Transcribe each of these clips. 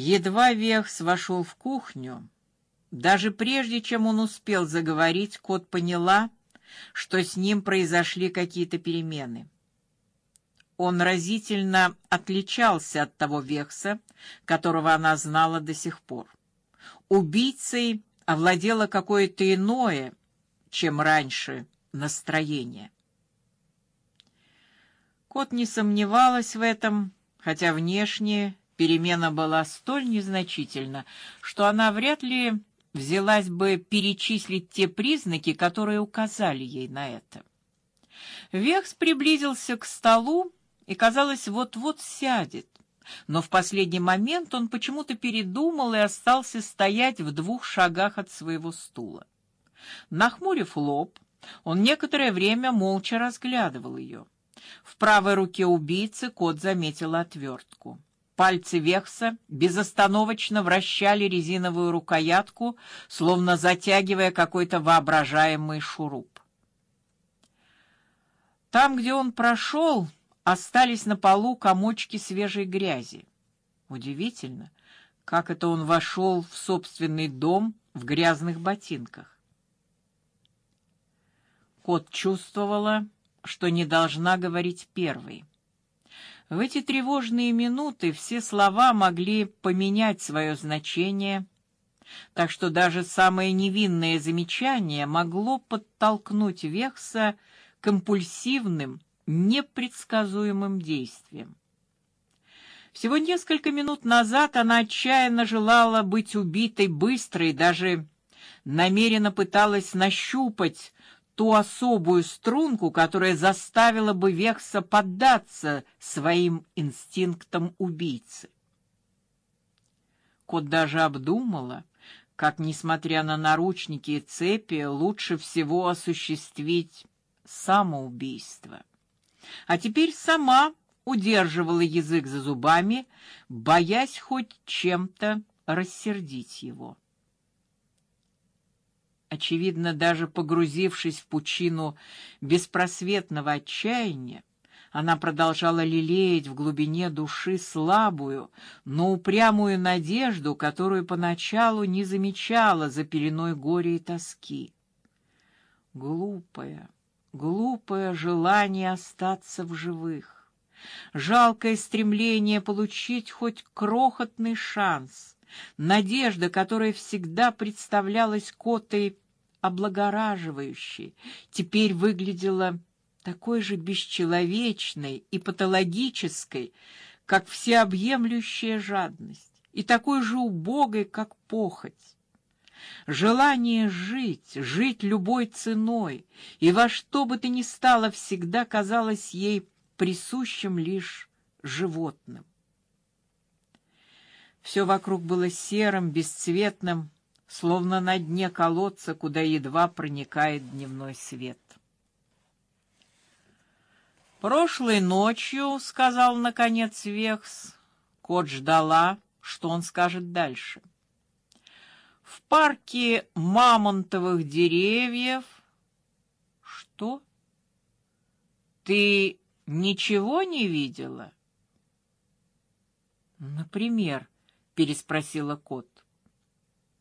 Едва Вехс вошел в кухню, даже прежде чем он успел заговорить, кот поняла, что с ним произошли какие-то перемены. Он разительно отличался от того Вехса, которого она знала до сих пор. Убийцей овладело какое-то иное, чем раньше, настроение. Кот не сомневалась в этом, хотя внешне перемена была столь незначительна, что она вряд ли взялась бы перечислить те признаки, которые указали ей на это. Векс приблизился к столу и, казалось, вот-вот сядет, но в последний момент он почему-то передумал и остался стоять в двух шагах от своего стула. Нахмурив лоб, он некоторое время молча разглядывал ее. В правой руке убийцы кот заметил отвертку. Пальцы Вехса безостановочно вращали резиновую рукоятку, словно затягивая какой-то воображаемый шуруп. Там, где он прошел, остались на полу комочки свежей грязи. Удивительно, как это он вошел в собственный дом в грязных ботинках. Кот чувствовала, что не должна говорить первой. В эти тревожные минуты все слова могли поменять свое значение, так что даже самое невинное замечание могло подтолкнуть Вехса к импульсивным, непредсказуемым действиям. Всего несколько минут назад она отчаянно желала быть убитой быстро и даже намеренно пыталась нащупать ту особую струнку, которая заставила бы Векса поддаться своим инстинктам убийцы. Кот даже обдумала, как, несмотря на наручники и цепи, лучше всего осуществить самоубийство. А теперь сама удерживала язык за зубами, боясь хоть чем-то рассердить его. Очевидно, даже погрузившись в пучину беспросветного отчаяния, она продолжала лелеять в глубине души слабую, но упрямую надежду, которую поначалу не замечала за пеленой горя и тоски. Глупое, глупое желание остаться в живых, жалкое стремление получить хоть крохотный шанс Надежда, которая всегда представлялась котой облагораживающей, теперь выглядела такой же бесчеловечной и патологической, как всеобъемлющая жадность, и такой же убогой, как похоть. Желание жить, жить любой ценой, и во что бы то ни стало всегда казалось ей присущим лишь животным. Все вокруг было серым, бесцветным, словно на дне колодца, куда едва проникает дневной свет. Прошлой ночью, сказал наконец Вехс, кот ждала, что он скажет дальше. В парке мамонтовых деревьев. Что? Ты ничего не видела? Например, переспросила кот.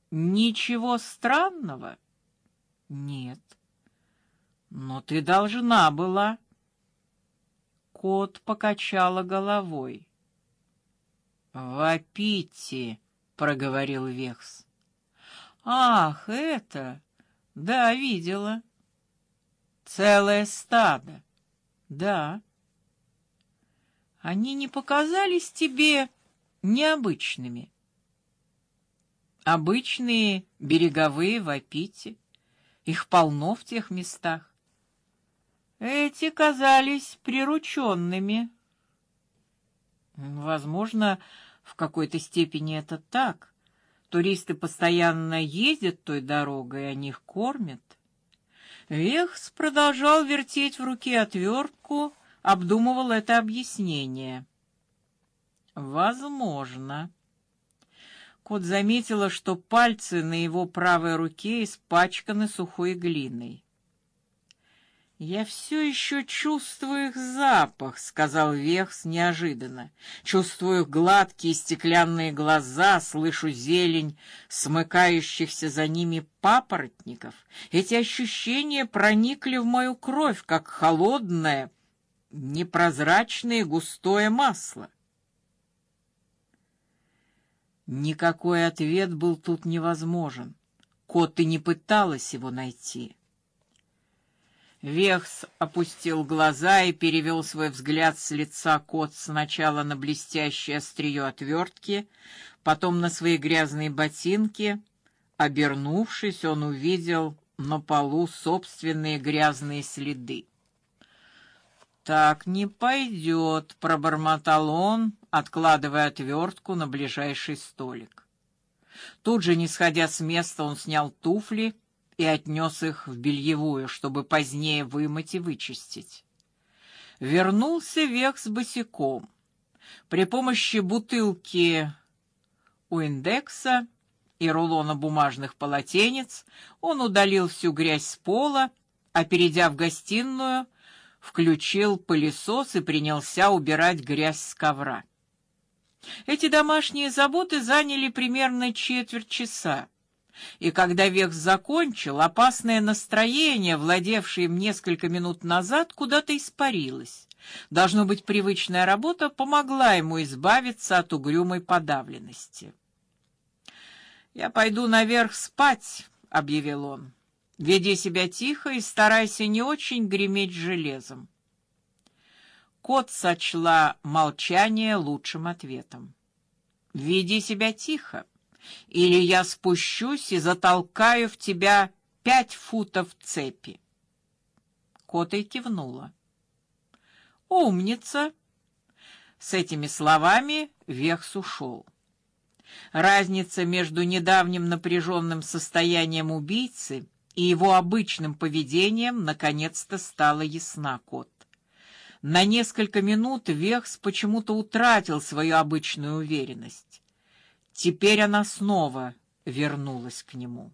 Ничего странного? Нет. Но ты должна была. Кот покачала головой. Вапити, проговорил Вехс. Ах, это? Да, видела. Целое стадо. Да. Они не показались тебе необычными. Обычные береговые вапити, их полно в тех местах. Эти казались прирученными. Возможно, в какой-то степени это так. Туристы постоянно ездят той дорогой, о них кормят. Вехс продолжал вертеть в руке отвертку, обдумывал это объяснение. Возможно. Кот заметила, что пальцы на его правой руке испачканы сухой глиной. Я все еще чувствую их запах, сказал Вехс неожиданно. Чувствую гладкие стеклянные глаза, слышу зелень смыкающихся за ними папоротников. Эти ощущения проникли в мою кровь, как холодное, непрозрачное густое масло. Никакой ответ был тут невозможен. Кот и не пыталась его найти. Вехс опустил глаза и перевел свой взгляд с лица кот сначала на блестящее острие отвертки, потом на свои грязные ботинки. Обернувшись, он увидел на полу собственные грязные следы. Так не пойдет, пробормотал он, откладывая отвертку на ближайший столик. Тут же, не сходя с места, он снял туфли и отнес их в бельевую, чтобы позднее вымыть и вычистить. Вернулся век с босиком. При помощи бутылки у индекса и рулона бумажных полотенец он удалил всю грязь с пола, а перейдя в гостиную, включил пылесос и принялся убирать грязь с ковра. Эти домашние заботы заняли примерно четверть часа. И когда Векс закончил, опасное настроение, владевшее им несколько минут назад, куда-то испарилось. Должно быть, привычная работа помогла ему избавиться от угрюмой подавленности. Я пойду наверх спать, объявил он. Веди себя тихо и старайся не очень греметь железом. Кот сочла молчание лучшим ответом. Веди себя тихо или я спущусь и затолкаю в тебя пять футов цепи. Кота и кивнула. Умница. С этими словами Вехс ушел. Разница между недавним напряженным состоянием убийцы и его обычным поведением наконец-то стала ясна кот. На несколько минут Вехс почему-то утратил свою обычную уверенность. Теперь она снова вернулась к нему.